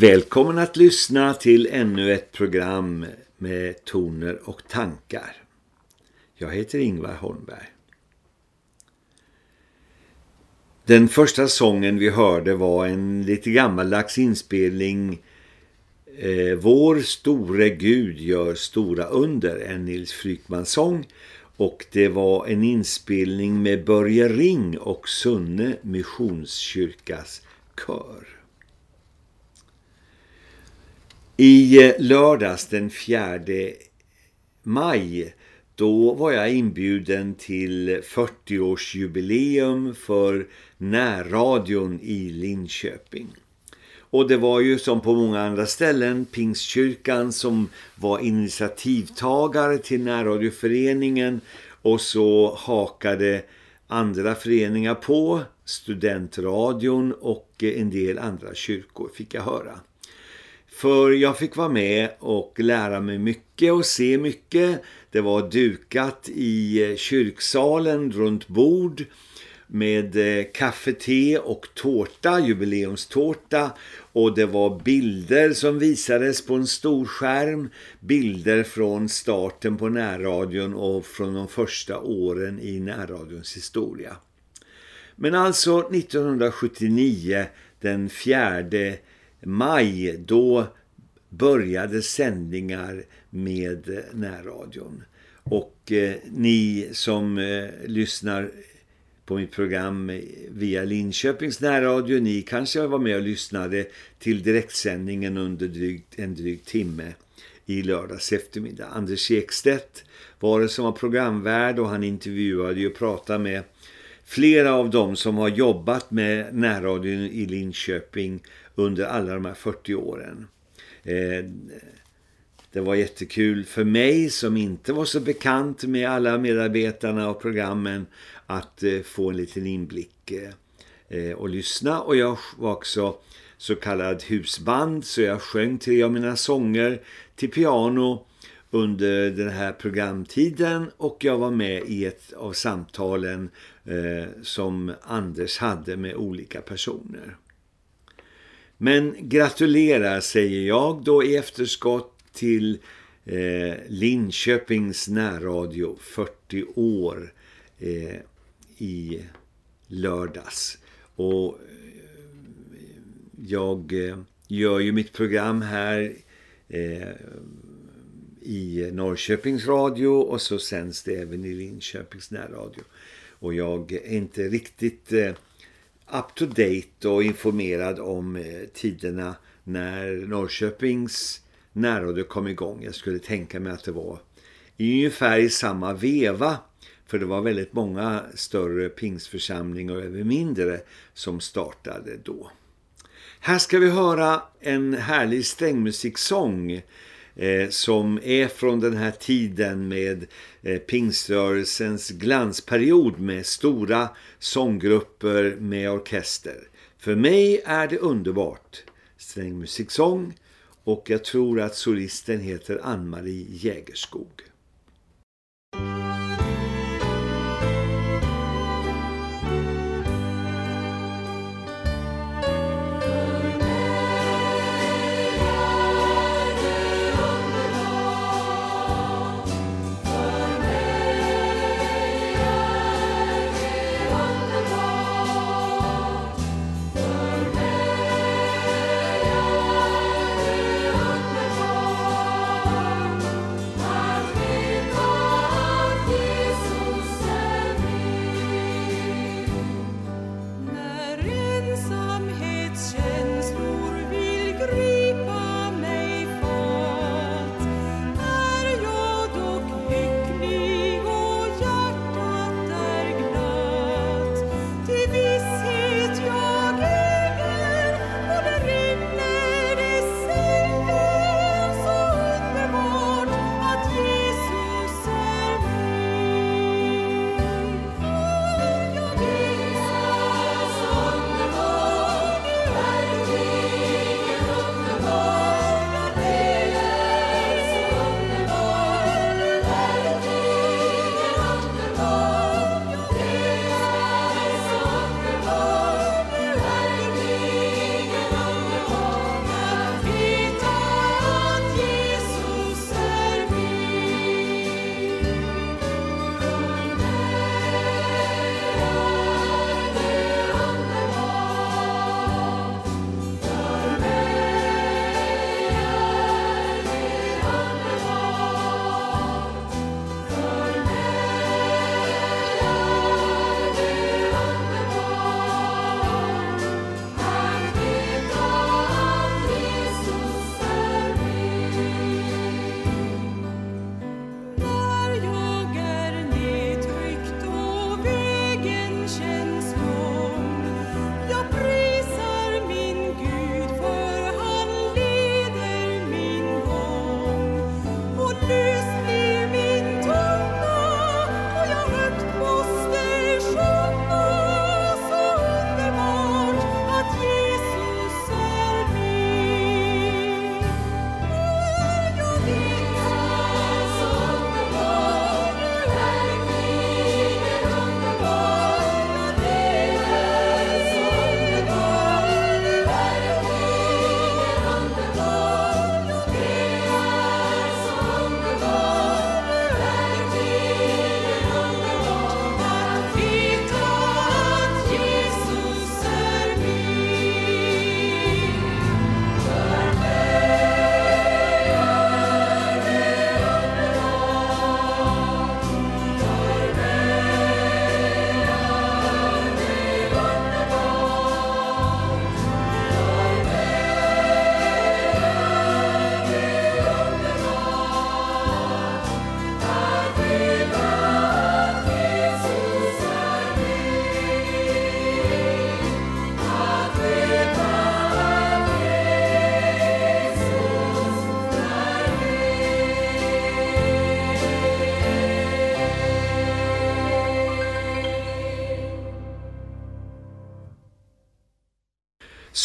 Välkommen att lyssna till ännu ett program med toner och tankar. Jag heter Ingvar Holmberg. Den första sången vi hörde var en lite gammaldags inspelning eh, Vår store Gud gör stora under, en Nils Frykman sång och det var en inspelning med Börje Ring och Sunne Missionskyrkas kör. I eh, lördags den 4 maj då var jag inbjuden till 40-årsjubileum för närradion i Linköping. Och det var ju som på många andra ställen Pingstkyrkan som var initiativtagare till närradioföreningen och så hakade andra föreningar på, studentradion och eh, en del andra kyrkor fick jag höra. För jag fick vara med och lära mig mycket och se mycket. Det var dukat i eh, kyrksalen runt bord med eh, kaffe, te och tårta, jubileumstårta och det var bilder som visades på en stor skärm, bilder från starten på närradion och från de första åren i närradions historia. Men alltså 1979, den fjärde maj, då började sändningar med eh, närradion. Och eh, ni som eh, lyssnar på mitt program eh, via Linköpings närradio, ni kanske var med och lyssnade till direktsändningen under drygt, en dryg timme i lördags eftermiddag. Anders Ekstedt var det som var programvärd och han intervjuade och pratade med flera av dem som har jobbat med närradion i Linköping under alla de här 40 åren. Eh, det var jättekul för mig som inte var så bekant med alla medarbetarna och programmen att eh, få en liten inblick eh, och lyssna. Och jag var också så kallad husband så jag sjöng tre av mina sånger till piano under den här programtiden och jag var med i ett av samtalen eh, som Anders hade med olika personer. Men gratulerar säger jag då i efterskott till eh, Linköpings närradio 40 år eh, i lördags. Och eh, jag eh, gör ju mitt program här eh, i Norrköpings radio och så sänds det även i Linköpings närradio. Och jag är inte riktigt eh, up to date och informerad om eh, tiderna när Norrköpings närråde kom igång. Jag skulle tänka mig att det var i ungefär i samma veva för det var väldigt många större pingsförsamlingar och även mindre som startade då. Här ska vi höra en härlig strängmusiksång eh, som är från den här tiden med eh, pingströrelsens glansperiod med stora sånggrupper med orkester. För mig är det underbart. Strängmusiksång och jag tror att solisten heter Ann-Marie Jägerskog.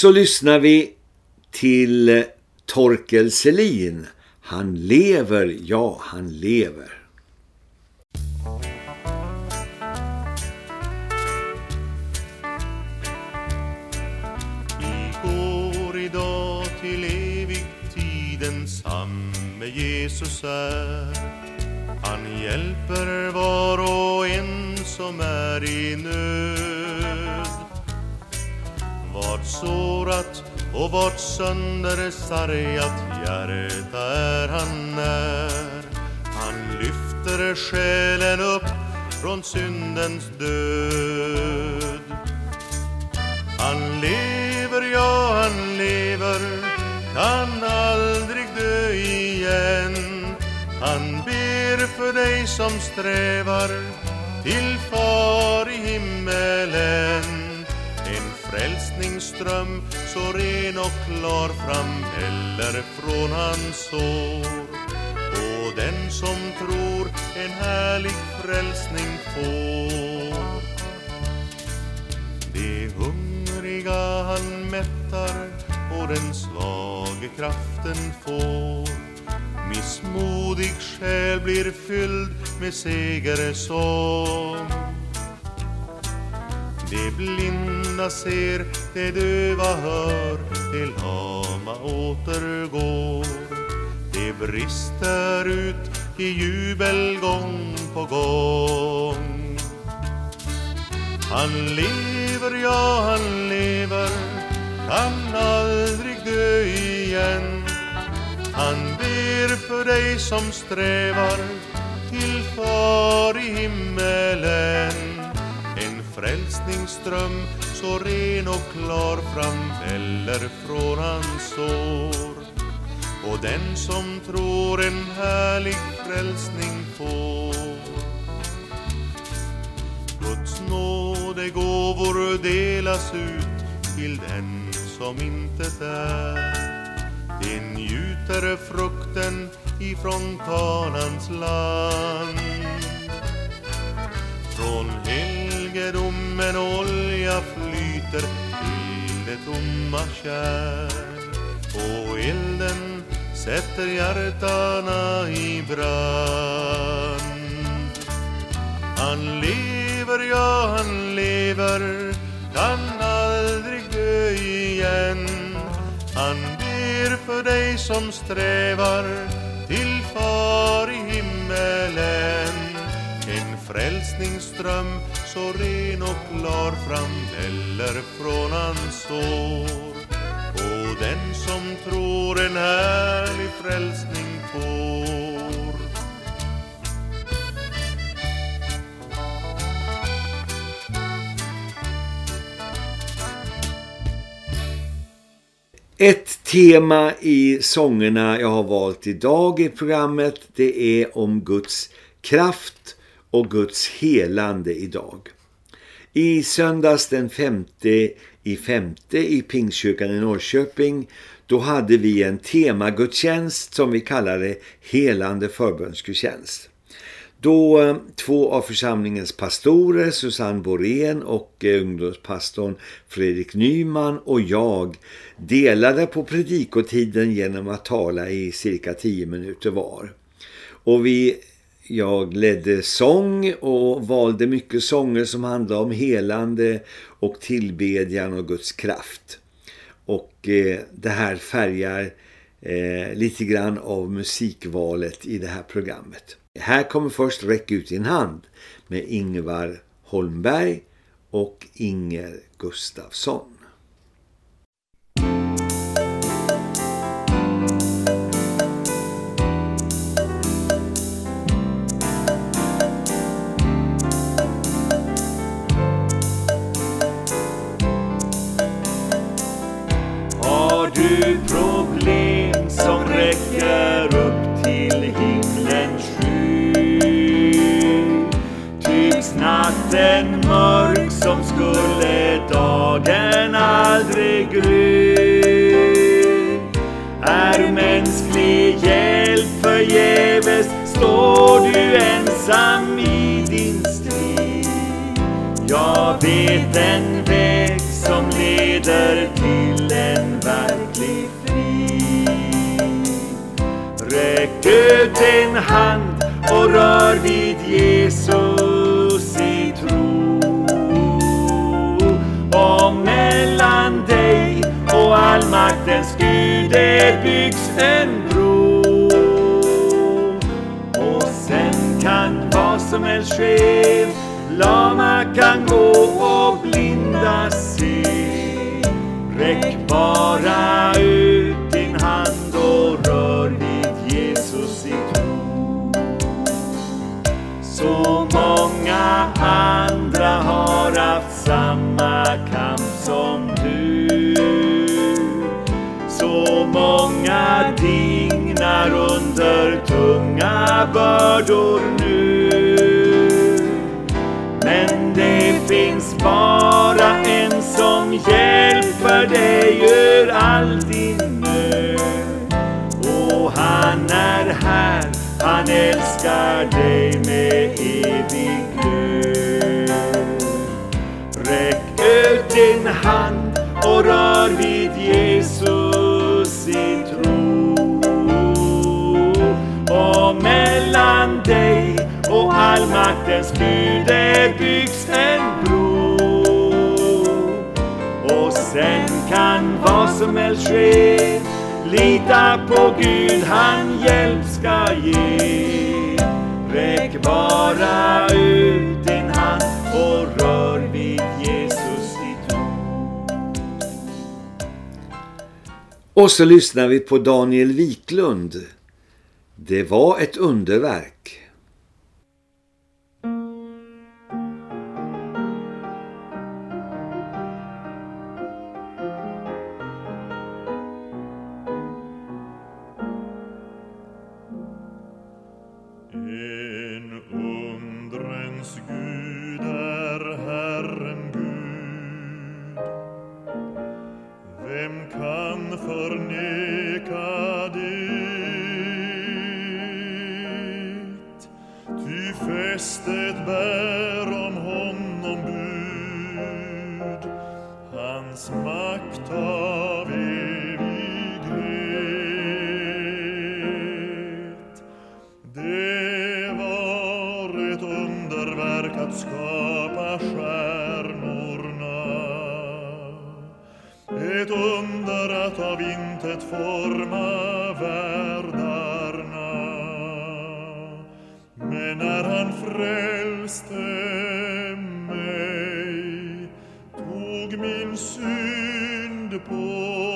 Så lyssnar vi till Torkel Selin. Han lever, ja han lever. går idag till evig tiden samme Jesus är. Han hjälper var och en som är i nöd. Vart sårat och vart söndersargat hjärta är han när. Han lyfter själen upp från syndens död. Han lever, ja han lever, kan aldrig dö igen. Han ber för dig som strävar till far i himmelen frälsningsström så ren och klar framhäller från hans sår. Och den som tror en härlig frälsning får. De hungriga han mättar och den svage kraften får. Missmodig själ blir fylld med segersång. De blinda ser, de döva hör, de lama återgår. De brister ut i jubel gång på gång. Han lever, ja han lever, kan aldrig dö igen. Han ber för dig som strävar till far frälsningsström så ren och klar framväller från hans sår. Och den som tror en härlig frälsning får. Guds nådegåvor delas ut till den som intet är. De njuter frukten ifrån Kanans land. Från helgedomen olja flyter till det tomma kärl och elden sätter hjärtana i brand. Han lever, ja han lever, kan aldrig dö igen. Han ber för dig som strävar till far i himmelen. En frälsningsström så ren och klar framhäller från hans sår. Och den som tror en härlig frälsning får. Ett tema i sångerna jag har valt idag i programmet det är om Guds kraft och Guds helande idag. I söndags den femte i femte i Pingstkyrkan i Norrköping då hade vi en temagudstjänst som vi kallade helande förbönsgudstjänst. Då eh, två av församlingens pastorer, Susanne Borén och eh, ungdomspastorn Fredrik Nyman och jag delade på predikotiden genom att tala i cirka tio minuter var. Och vi jag ledde sång och valde mycket sånger som handlade om helande och tillbedjan och Guds kraft. Och eh, det här färgar eh, lite grann av musikvalet i det här programmet. Här kommer först Räck ut din hand med Ingvar Holmberg och Inger Gustafsson. Ensam i din strid. Jag vet en väg som leder till en verklig frid. Räck ut din hand och rör vid Jesus i tro. Och mellan dig och allmaktens Gud det byggs en som helst ske. Lama kan gå och blinda se. Räck bara ut hjälper dig ur all din nöd. Och han är här, han älskar dig med evig glöd. Räck ut din hand och rör vid Jesus i tro. Och mellan dig och allmaktens Gud är byggs vad som helst ske. Lita på Gud, han hjälp ska ge. Räck bara ut din hand och rör vid Jesus i tro. Och så lyssnar vi på Daniel Wiklund. Det var ett underverk. Fästet bär om honom bud, hans makt av evighet. Det var ett underverk att skapa stjärnorna. Ett under att av intet forma när han frälste mig tog min synd på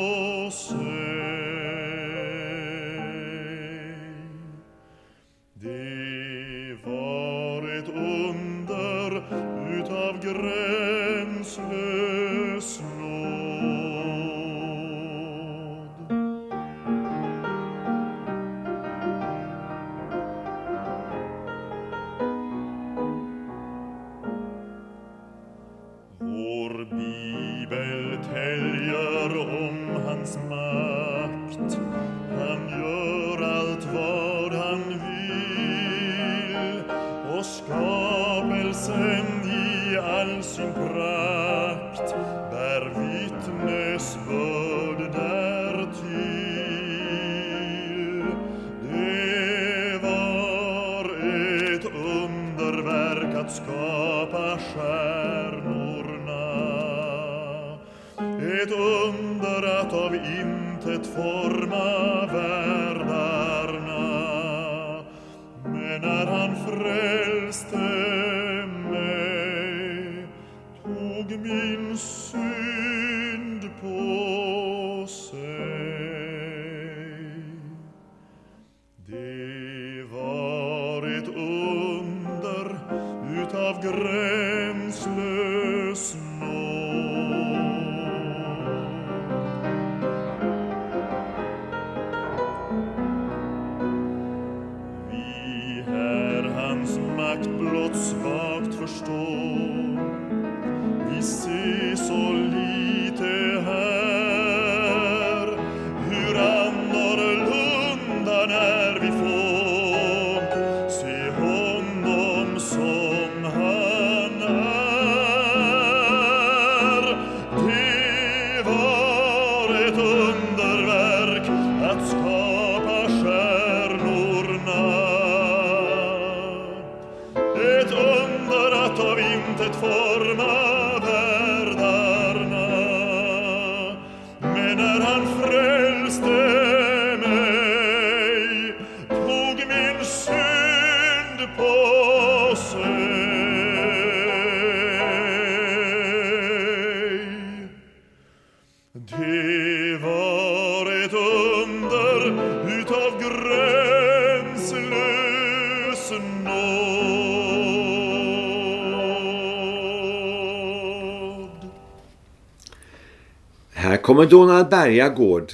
kommer Donald Bergagård.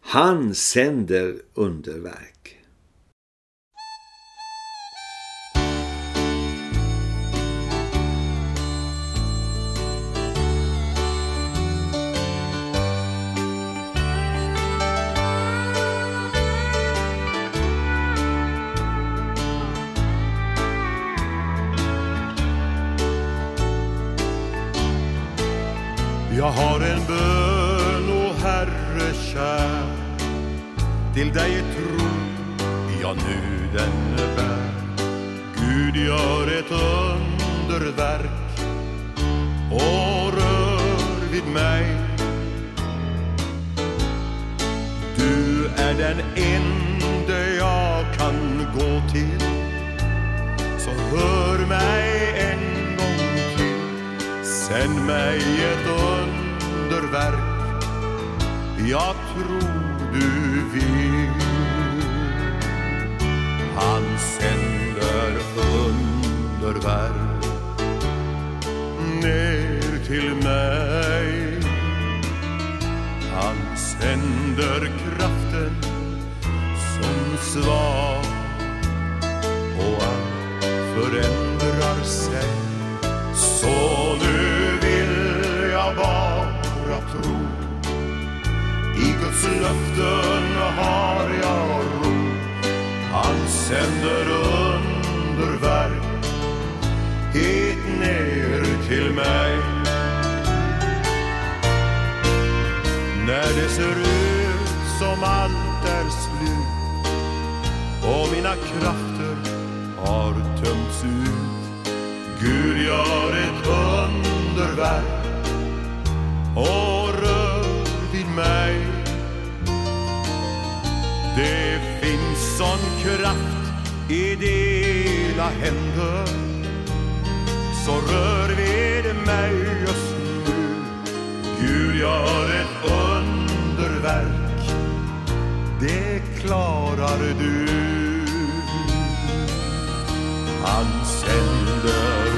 Han sänder underverk. Jag har en bön, kär. Till dig är tro jag nu den bär Gud gör ett underverk och rör vid mig. Du är den ende jag kan gå till. Så hör mig en gång till. Sänd mig ett underverk. Jag vill Han sänder underverk ner till mig. Han sänder kraften som svar och allt förändrar sig. Så Guds löften har jag ro. Han sänder underverk hit ner till mig. När det ser ut som allt är slut och mina krafter har tömts ut. Gud gör ett underverk och rör vid mig. Det finns sån kraft i dina händer. Så rör vid mig just nu. Gud gör ett underverk. Det klarar du. Han sänder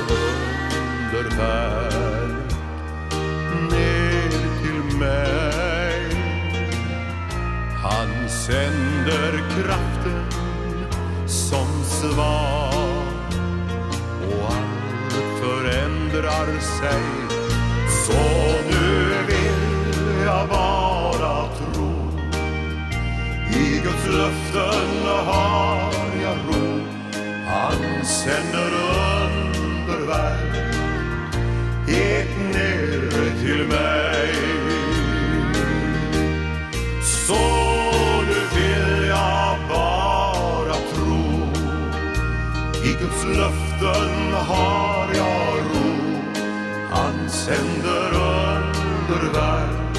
underverk. Sänder kraften som svar. Och allt förändrar sig. Så nu vill jag bara tro. I Guds löften har jag ro. Han sänder underverk. Hit ner till mig. Löften har jag ro Han sänder underverk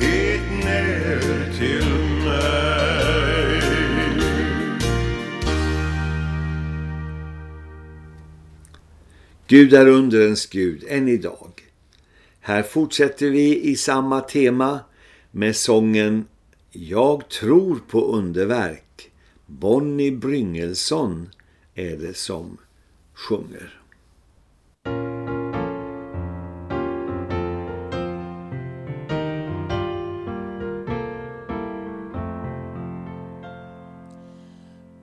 hit ner till mig Gud är underens Gud än idag. Här fortsätter vi i samma tema med sången Jag tror på underverk. Bonnie Bryngelsson är det som sjunger.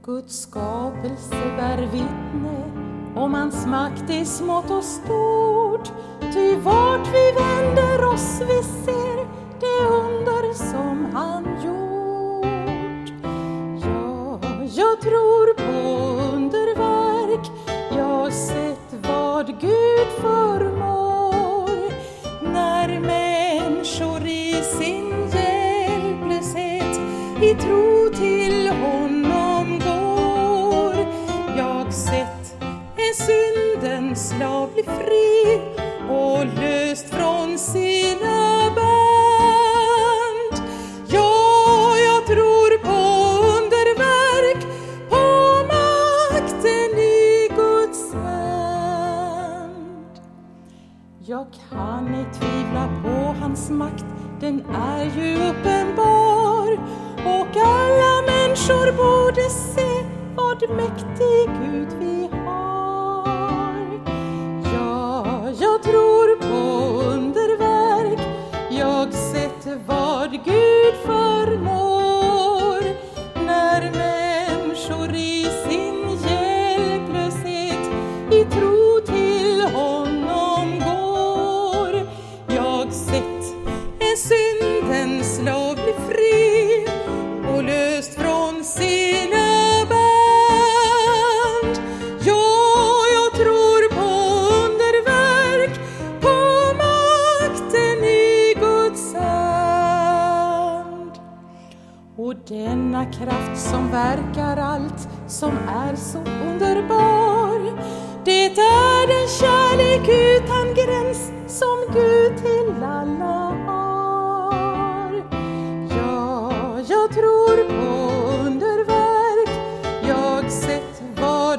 Guds skapelse bär vittne om hans makt är smått och stort. Ty vart vi vänder oss vi ser det under som han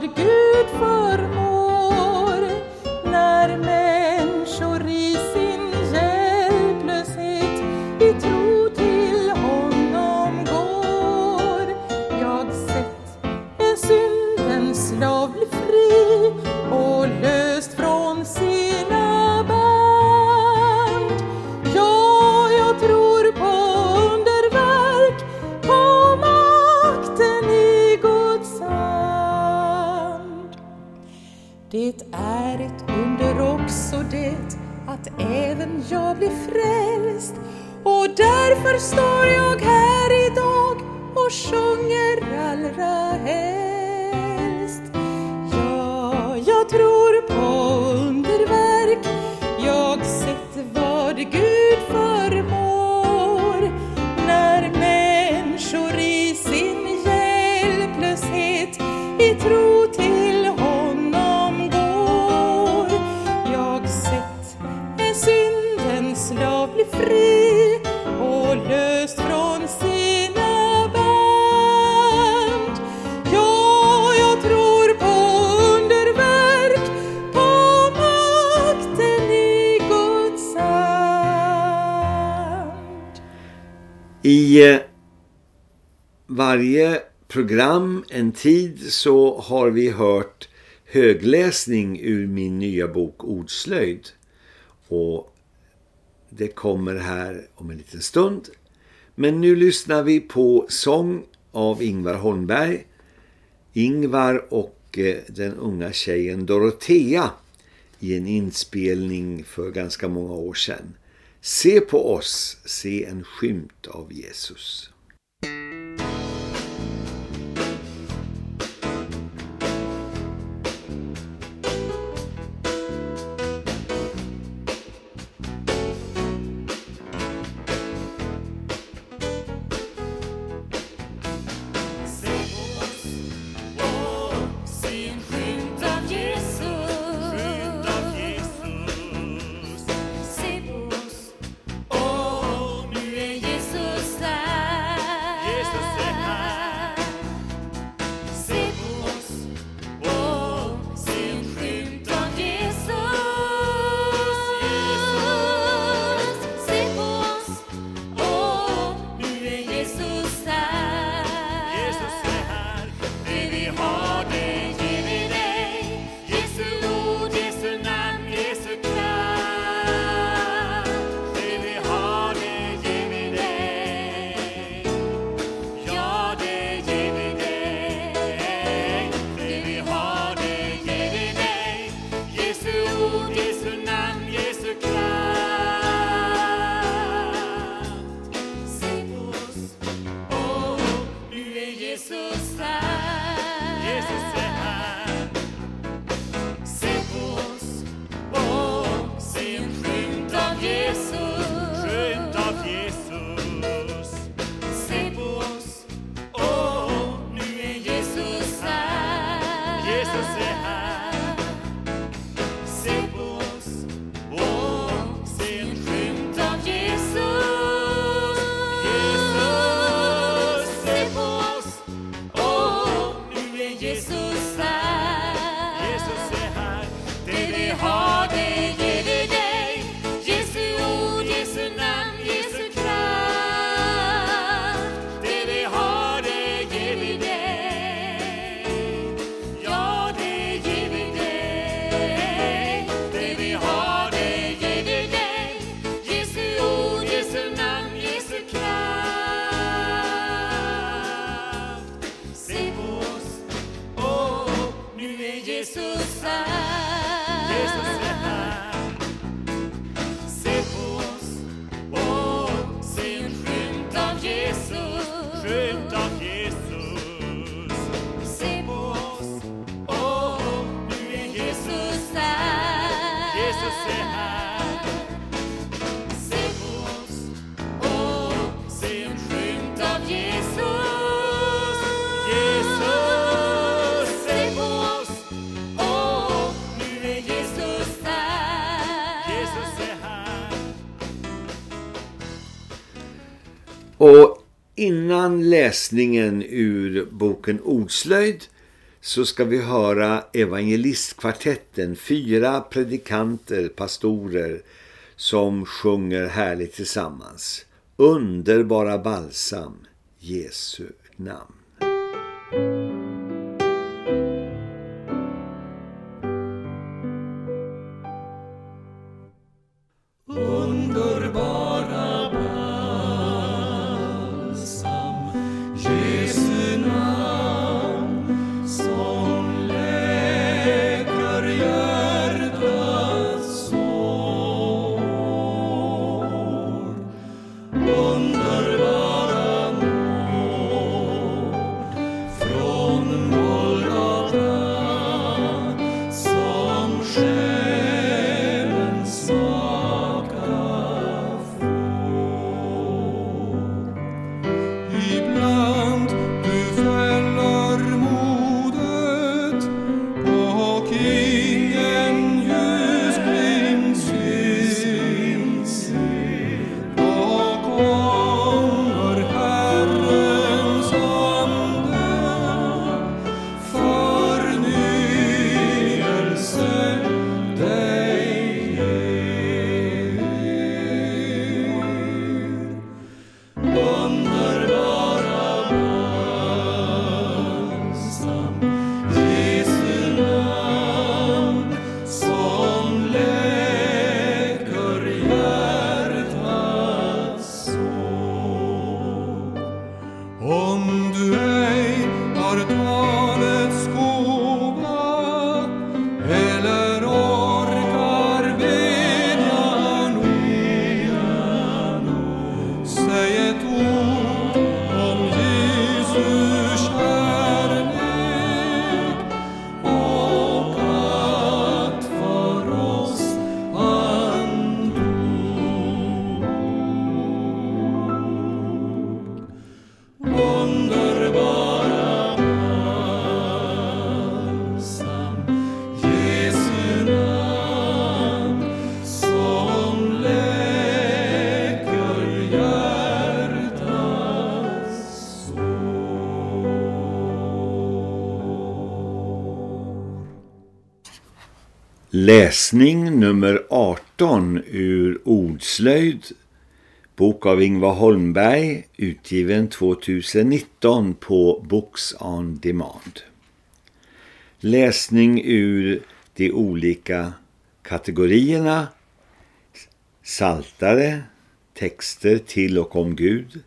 to give. så har vi hört högläsning ur min nya bok Ordslöjd. Och det kommer här om en liten stund. Men nu lyssnar vi på sång av Ingvar Holmberg. Ingvar och eh, den unga tjejen Dorotea i en inspelning för ganska många år sedan. Se på oss, se en skymt av Jesus. Läsningen ur boken Ordslöjd så ska vi höra evangelistkvartetten, fyra predikanter, pastorer som sjunger härligt tillsammans. Underbara balsam, Jesu namn. Läsning nummer 18 ur Ordslöjd, bok av Ingvar Holmberg, utgiven 2019 på Books on Demand. Läsning ur de olika kategorierna. Saltare, texter till och om Gud,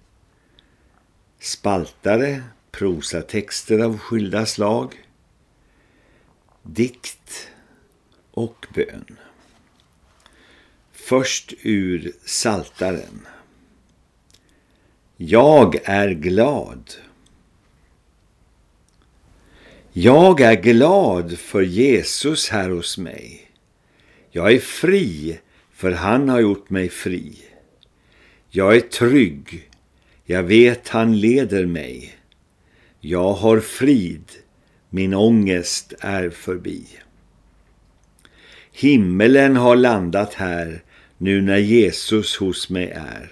spaltare, prosatexter av skilda slag, dikt och bön. Först ur Saltaren. Jag är glad. Jag är glad för Jesus här hos mig. Jag är fri för han har gjort mig fri. Jag är trygg. Jag vet han leder mig. Jag har frid. Min ångest är förbi. Himmelen har landat här nu när Jesus hos mig är.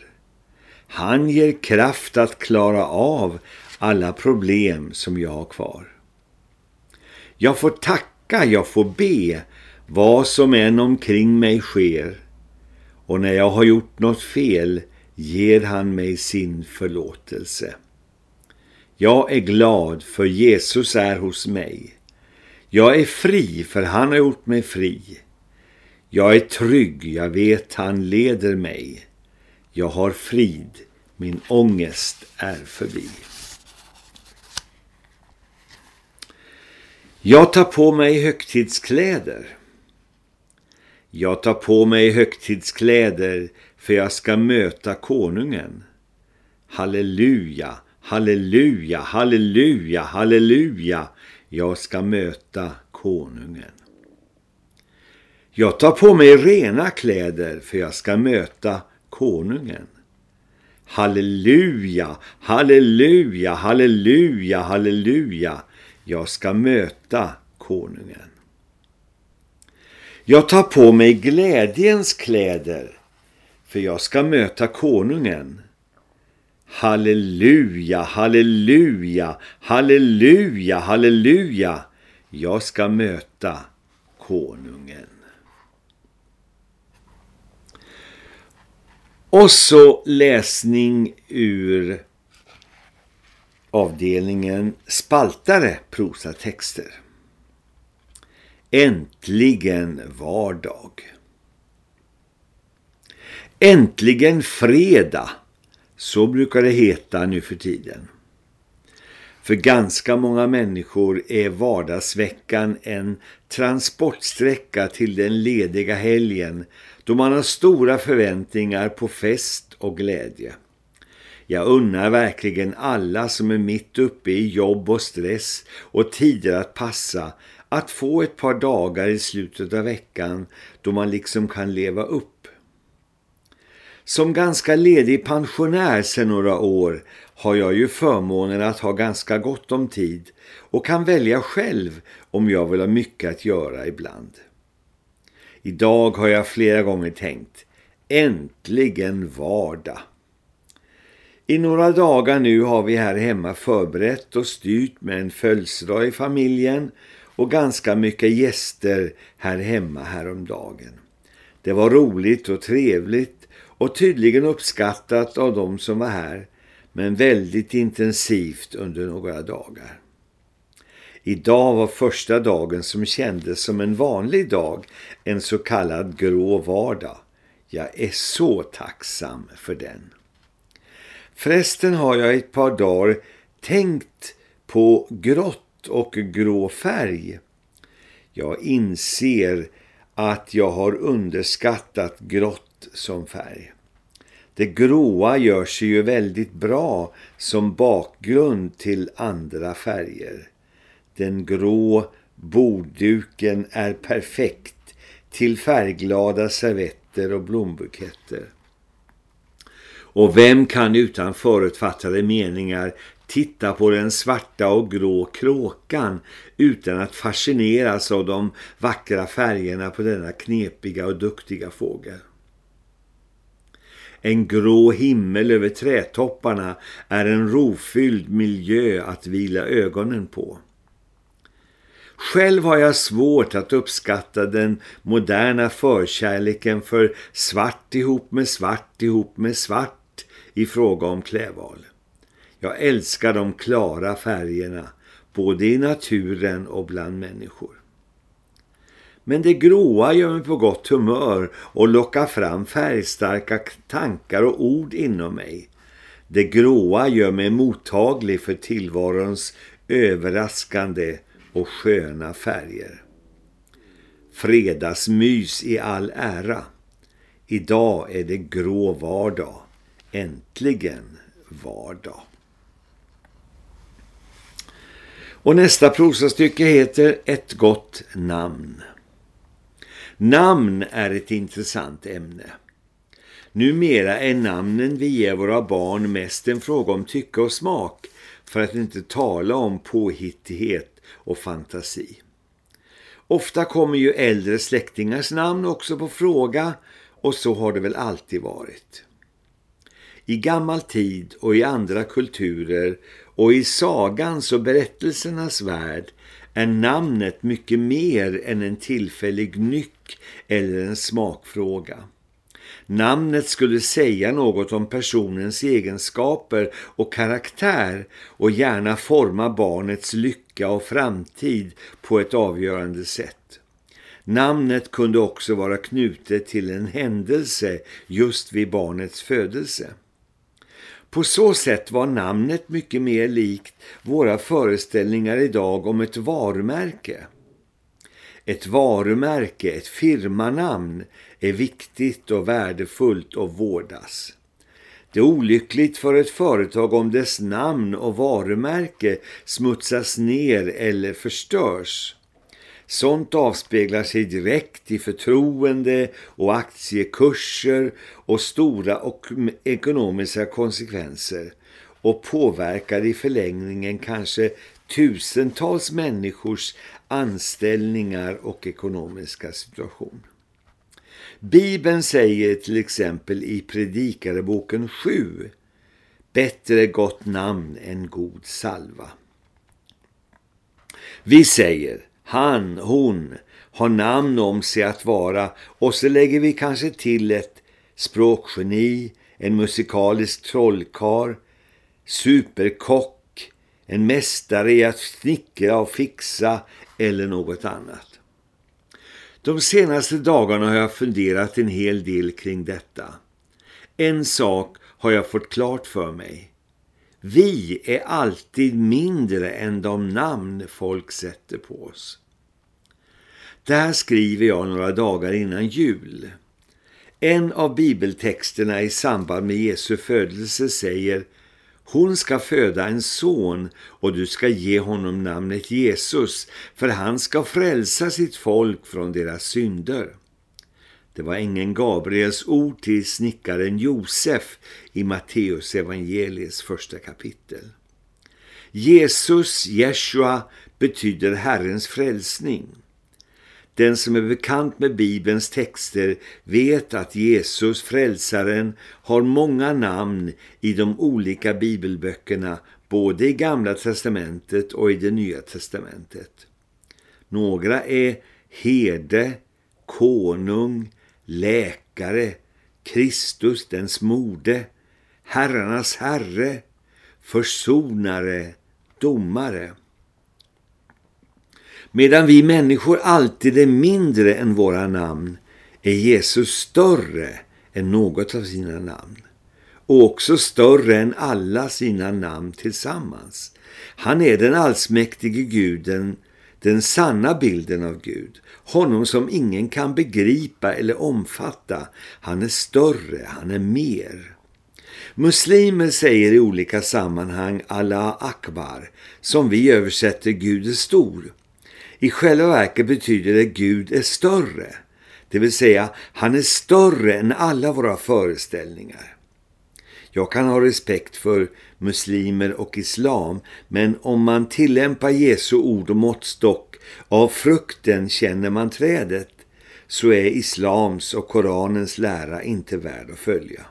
Han ger kraft att klara av alla problem som jag har kvar. Jag får tacka, jag får be vad som än omkring mig sker. Och när jag har gjort något fel ger han mig sin förlåtelse. Jag är glad för Jesus är hos mig. Jag är fri för han har gjort mig fri. Jag är trygg, jag vet han leder mig. Jag har frid, min ångest är förbi. Jag tar på mig högtidskläder. Jag tar på mig högtidskläder för jag ska möta konungen. Halleluja, halleluja, halleluja, halleluja. Jag ska möta konungen. Jag tar på mig rena kläder för jag ska möta konungen. Halleluja, halleluja, halleluja, halleluja. Jag ska möta konungen. Jag tar på mig glädjens kläder för jag ska möta konungen. Halleluja, halleluja, halleluja, halleluja. Jag ska möta konungen. Och så läsning ur avdelningen spaltare prosatexter. Äntligen vardag. Äntligen fredag, så brukar det heta nu för tiden. För ganska många människor är vardagsveckan en transportsträcka till den lediga helgen då man har stora förväntningar på fest och glädje. Jag unnar verkligen alla som är mitt uppe i jobb och stress och tider att passa att få ett par dagar i slutet av veckan då man liksom kan leva upp. Som ganska ledig pensionär sedan några år har jag ju förmånen att ha ganska gott om tid och kan välja själv om jag vill ha mycket att göra ibland. Idag har jag flera gånger tänkt, äntligen vardag. I några dagar nu har vi här hemma förberett och styrt med en födelsedag i familjen och ganska mycket gäster här hemma häromdagen. Det var roligt och trevligt och tydligen uppskattat av de som var här men väldigt intensivt under några dagar. Idag var första dagen som kändes som en vanlig dag, en så kallad grå vardag. Jag är så tacksam för den. Förresten har jag ett par dagar tänkt på grått och grå färg. Jag inser att jag har underskattat grått som färg. Det gråa gör sig ju väldigt bra som bakgrund till andra färger. Den grå bordduken är perfekt till färgglada servetter och blombuketter. Och vem kan utan förutfattade meningar titta på den svarta och grå kråkan utan att fascineras av de vackra färgerna på denna knepiga och duktiga fågel? En grå himmel över trätopparna är en rofylld miljö att vila ögonen på. Själv har jag svårt att uppskatta den moderna förkärleken för svart ihop med svart ihop med svart i fråga om kläval. Jag älskar de klara färgerna, både i naturen och bland människor. Men det gråa gör mig på gott humör och lockar fram färgstarka tankar och ord inom mig. Det gråa gör mig mottaglig för tillvarons överraskande och sköna färger. Fredagsmys i all ära. Idag är det grå vardag. Äntligen vardag. Och nästa prosastycke heter Ett gott namn. Namn är ett intressant ämne. Numera är namnen vi ger våra barn mest en fråga om tycke och smak för att inte tala om påhittighet och fantasi. Ofta kommer ju äldre släktingars namn också på fråga och så har det väl alltid varit. I gammal tid och i andra kulturer och i sagans och berättelsernas värld är namnet mycket mer än en tillfällig nyck eller en smakfråga. Namnet skulle säga något om personens egenskaper och karaktär och gärna forma barnets lycka och framtid på ett avgörande sätt. Namnet kunde också vara knutet till en händelse just vid barnets födelse. På så sätt var namnet mycket mer likt våra föreställningar idag om ett varumärke. Ett varumärke, ett firmanamn, är viktigt och värdefullt och vårdas. Det är olyckligt för ett företag om dess namn och varumärke smutsas ner eller förstörs. Sånt avspeglar sig direkt i förtroende och aktiekurser och stora och ekonomiska konsekvenser och påverkar i förlängningen kanske tusentals människors anställningar och ekonomiska situation. Bibeln säger till exempel i Predikareboken 7 bättre gott namn än god salva. Vi säger han, hon har namn om sig att vara och så lägger vi kanske till ett språkgeni, en musikalisk trollkar, superkock, en mästare i att snickra och fixa eller något annat. De senaste dagarna har jag funderat en hel del kring detta. En sak har jag fått klart för mig. Vi är alltid mindre än de namn folk sätter på oss. Det här skriver jag några dagar innan jul. En av bibeltexterna i samband med Jesu födelse säger hon ska föda en son och du ska ge honom namnet Jesus för han ska frälsa sitt folk från deras synder. Det var ängeln Gabriels ord till snickaren Josef i Matteus evangeliets första kapitel. Jesus, Jeshua, betyder Herrens frälsning. Den som är bekant med Bibelns texter vet att Jesus, frälsaren, har många namn i de olika bibelböckerna, både i Gamla testamentet och i det Nya testamentet. Några är herde, konung, läkare, Kristus, dens mode, herrarnas herre, försonare, domare. Medan vi människor alltid är mindre än våra namn är Jesus större än något av sina namn. Och också större än alla sina namn tillsammans. Han är den allsmäktige guden, den sanna bilden av Gud. Honom som ingen kan begripa eller omfatta. Han är större, han är mer. Muslimer säger i olika sammanhang Allah Akbar, som vi översätter Gud är stor. I själva verket betyder det Gud är större. Det vill säga, han är större än alla våra föreställningar. Jag kan ha respekt för muslimer och islam, men om man tillämpar Jesu ord och måttstock, av frukten känner man trädet, så är islams och koranens lära inte värd att följa.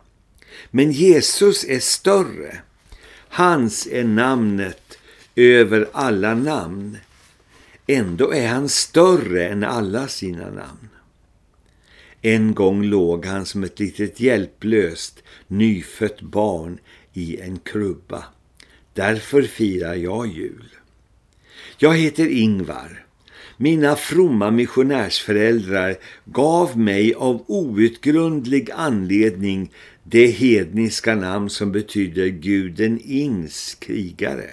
Men Jesus är större. Hans är namnet över alla namn. Ändå är han större än alla sina namn. En gång låg han som ett litet hjälplöst, nyfött barn i en krubba. Därför firar jag jul. Jag heter Ingvar. Mina fromma missionärsföräldrar gav mig av outgrundlig anledning det hedniska namn som betyder guden Ings krigare.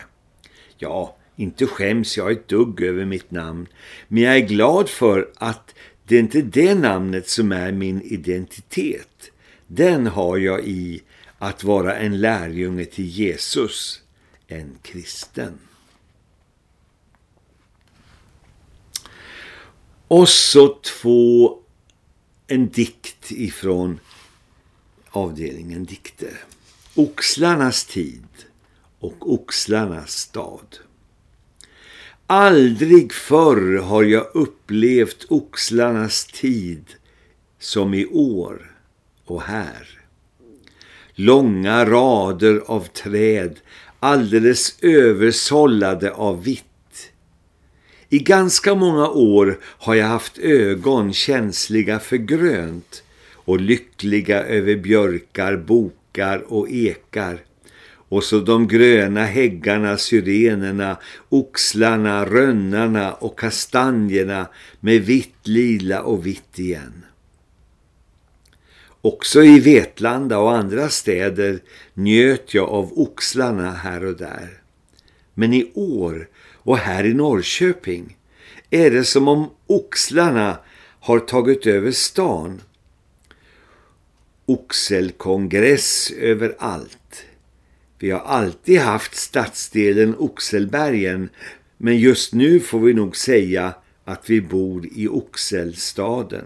Ja, inte skäms jag ett dugg över mitt namn, men jag är glad för att det är inte det namnet som är min identitet. Den har jag i att vara en lärjunge till Jesus, en kristen. Och så två, en dikt ifrån avdelningen dikter. Oxlarnas tid och Oxlarnas stad. Aldrig förr har jag upplevt oxlarnas tid som i år och här. Långa rader av träd alldeles översållade av vitt. I ganska många år har jag haft ögon känsliga för grönt och lyckliga över björkar, bokar och ekar och så de gröna häggarna, syrenerna, oxlarna, rönnarna och kastanjerna med vitt lila och vitt igen. Också i Vetlanda och andra städer njöt jag av oxlarna här och där. Men i år och här i Norrköping är det som om oxlarna har tagit över stan. Oxelkongress överallt. Vi har alltid haft stadsdelen Oxelbergen men just nu får vi nog säga att vi bor i Oxelstaden.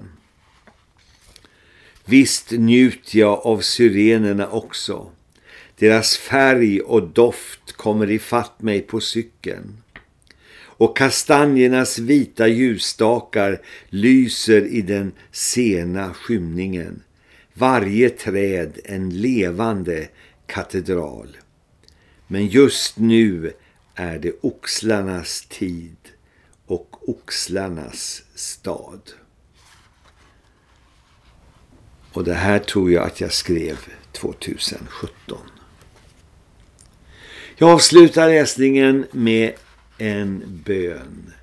Visst njuter jag av syrenerna också. Deras färg och doft kommer ifatt mig på cykeln. Och kastanjernas vita ljusstakar lyser i den sena skymningen. Varje träd en levande katedral. Men just nu är det oxlarnas tid och oxlarnas stad. Och det här tror jag att jag skrev 2017. Jag avslutar läsningen med en bön.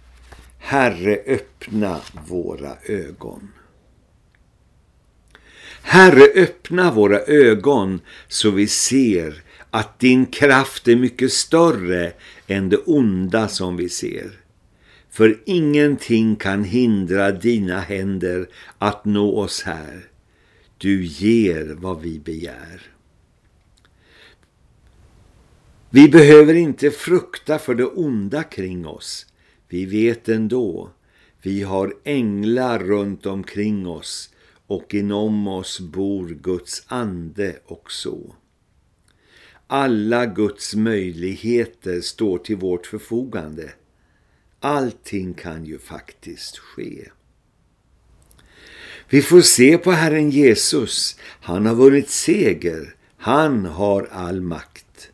Herre, öppna våra ögon. Herre, öppna våra ögon så vi ser att din kraft är mycket större än det onda som vi ser. För ingenting kan hindra dina händer att nå oss här. Du ger vad vi begär. Vi behöver inte frukta för det onda kring oss. Vi vet ändå. Vi har änglar runt omkring oss och inom oss bor Guds ande och så. Alla Guds möjligheter står till vårt förfogande. Allting kan ju faktiskt ske. Vi får se på Herren Jesus. Han har vunnit seger. Han har all makt.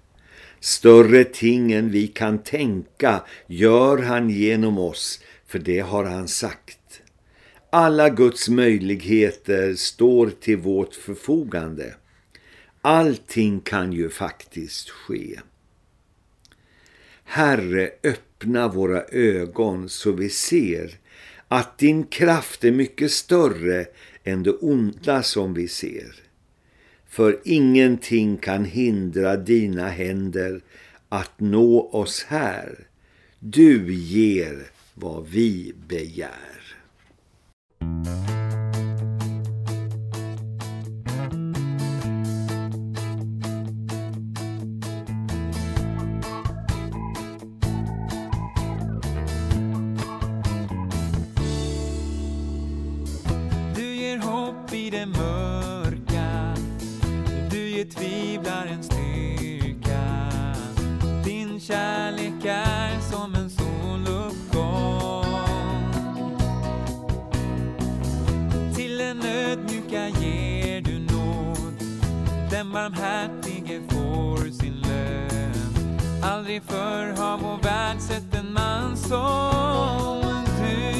Större ting än vi kan tänka gör han genom oss, för det har han sagt. Alla Guds möjligheter står till vårt förfogande. Allting kan ju faktiskt ske. Herre, öppna våra ögon så vi ser att din kraft är mycket större än det onda som vi ser. För ingenting kan hindra dina händer att nå oss här. Du ger vad vi begär. Ger tvivlaren styrka. Din kärlek är som en soluppgång. Till den ödmjuka ger du nåd. Den barmhärtige får sin lön. Aldrig förr har vår värld sett en man som du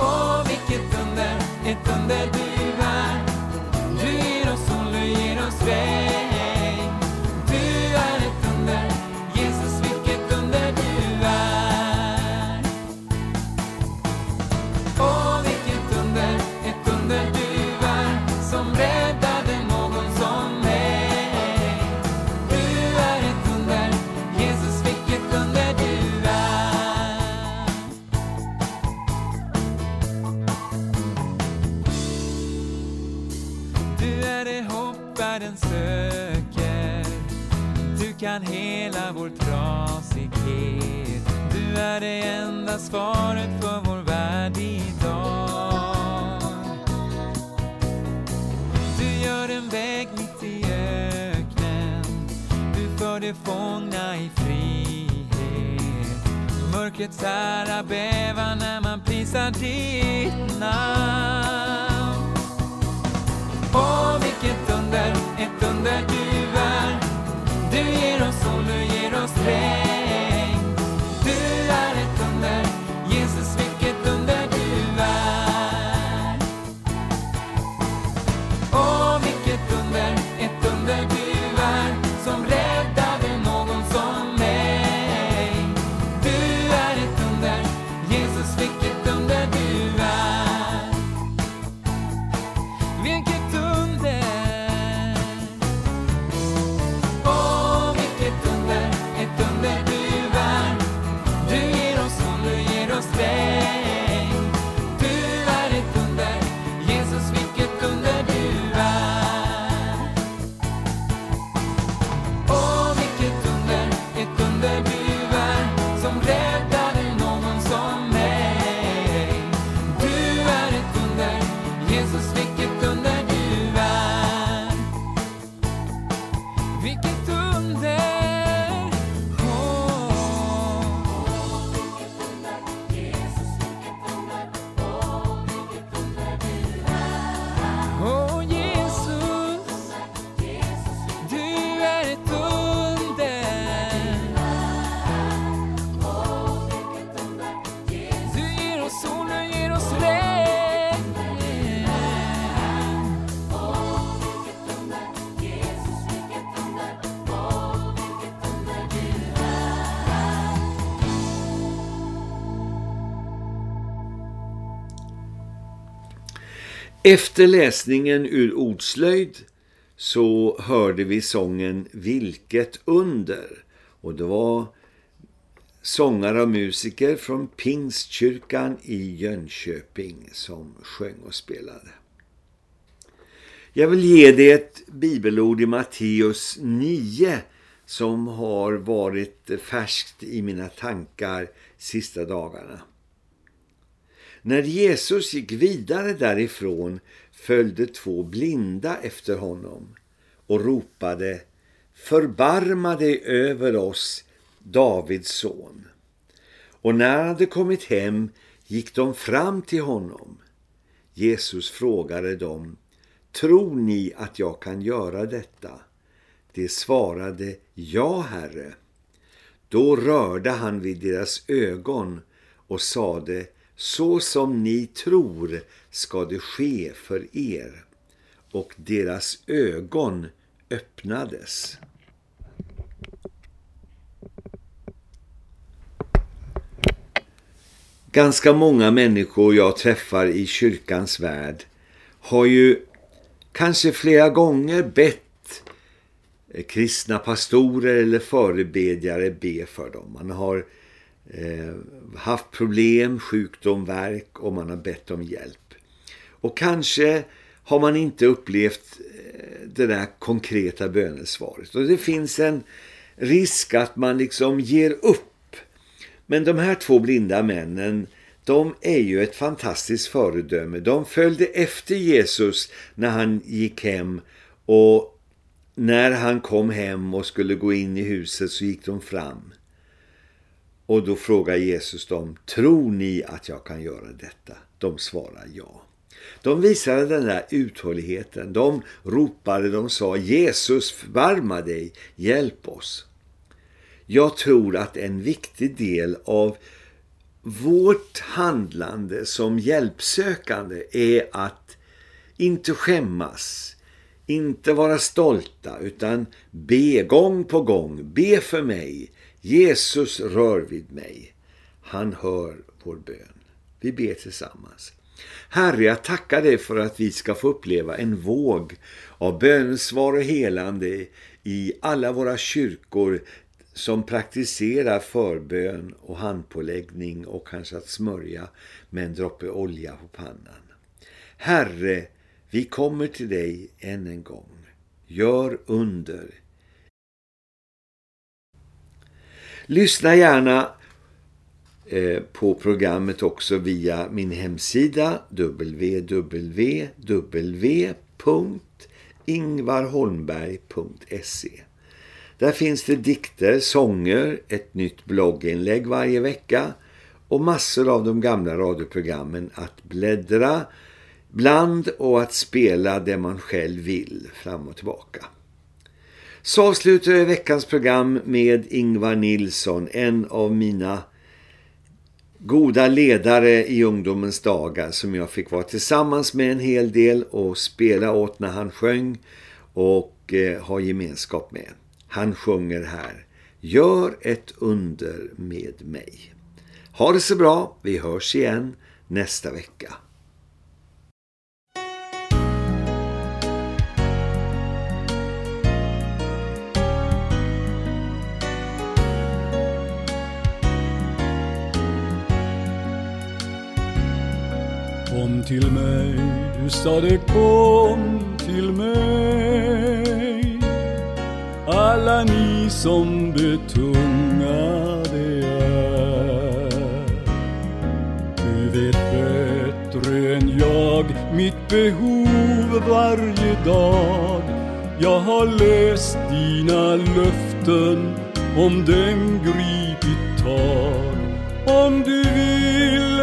Åh, vilket under, ett under du du kan hela vår trasighet. Du är det enda svaret för vår värld idag. Du gör en väg mitt i öknen. Du för de fångna i frihet. Mörkrets ära bävar när man prisar ditt namn. Åh, vilket under, ett under du du ger oss sol, du ger oss regn Efter läsningen ur ordslöjd så hörde vi sången Vilket under och det var sångare och musiker från Pingstkyrkan i Jönköping som sjöng och spelade. Jag vill ge dig ett bibelord i Matteus 9 som har varit färskt i mina tankar sista dagarna. När Jesus gick vidare därifrån följde två blinda efter honom och ropade Förbarma dig över oss, Davids son. Och när han hade kommit hem gick de fram till honom. Jesus frågade dem Tror ni att jag kan göra detta? De svarade Ja, Herre. Då rörde han vid deras ögon och sade så som ni tror ska det ske för er. Och deras ögon öppnades. Ganska många människor jag träffar i kyrkans värld har ju kanske flera gånger bett kristna pastorer eller förebedjare be för dem. Man har Eh, haft problem, sjukdom, verk och man har bett om hjälp. Och kanske har man inte upplevt eh, det där konkreta bönesvaret. Och det finns en risk att man liksom ger upp. Men de här två blinda männen de är ju ett fantastiskt föredöme. De följde efter Jesus när han gick hem och när han kom hem och skulle gå in i huset så gick de fram. Och då frågar Jesus dem, tror ni att jag kan göra detta? De svarar ja. De visade den där uthålligheten. De ropade, de sa Jesus förbarma dig, hjälp oss. Jag tror att en viktig del av vårt handlande som hjälpsökande är att inte skämmas, inte vara stolta utan be gång på gång, be för mig. Jesus rör vid mig. Han hör vår bön. Vi ber tillsammans. Herre, jag tackar dig för att vi ska få uppleva en våg av bönesvar och helande i alla våra kyrkor som praktiserar förbön och handpåläggning och kanske att smörja med en droppe olja på pannan. Herre, vi kommer till dig än en gång. Gör under. Lyssna gärna eh, på programmet också via min hemsida www.ingvarholmberg.se där finns det dikter, sånger, ett nytt blogginlägg varje vecka och massor av de gamla radioprogrammen att bläddra bland och att spela det man själv vill fram och tillbaka. Så avslutar jag veckans program med Ingvar Nilsson, en av mina goda ledare i ungdomens dagar som jag fick vara tillsammans med en hel del och spela åt när han sjöng och eh, ha gemenskap med. Han sjunger här Gör ett under med mig. Ha det så bra, vi hörs igen nästa vecka. Kom till mig, du sade kom till mig alla ni som betungade är. Du vet bättre än jag mitt behov varje dag. Jag har läst dina löften om dem gripit tag. Om du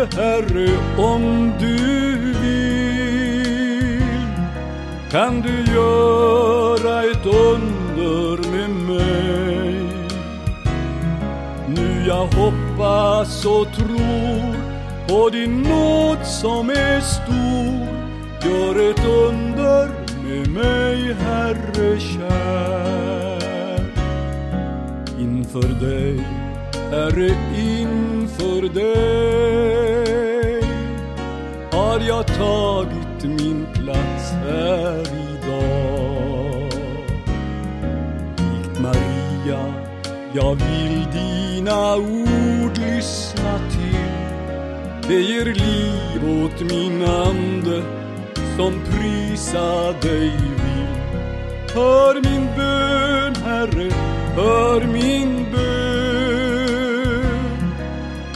Herre, om du vill kan du göra ett under med mig. Nu jag hoppas och tror på din nåd som är stor. Gör ett under med mig, Herre kär. Inför dig, Herre, inför dig har jag tagit min plats här idag. Likt Maria, jag vill dina ord lyssna till. Det ger liv åt min ande som prisa dig vill. Hör min bön, Herre, hör min bön.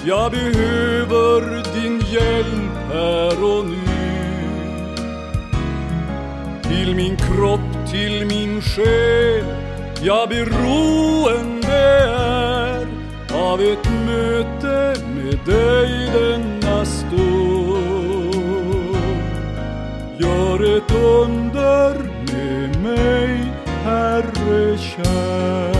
Jag behöver din hjälp här och nu. Till min kropp, till min själ, jag beroende är av ett möte med dig denna stund. Gör ett under med mig, Herre kär.